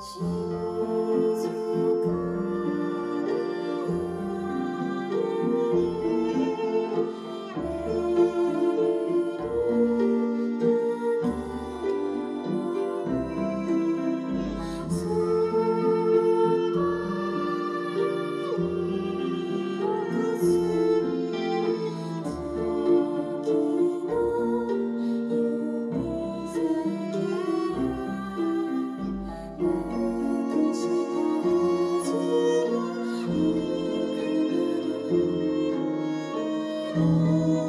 心。木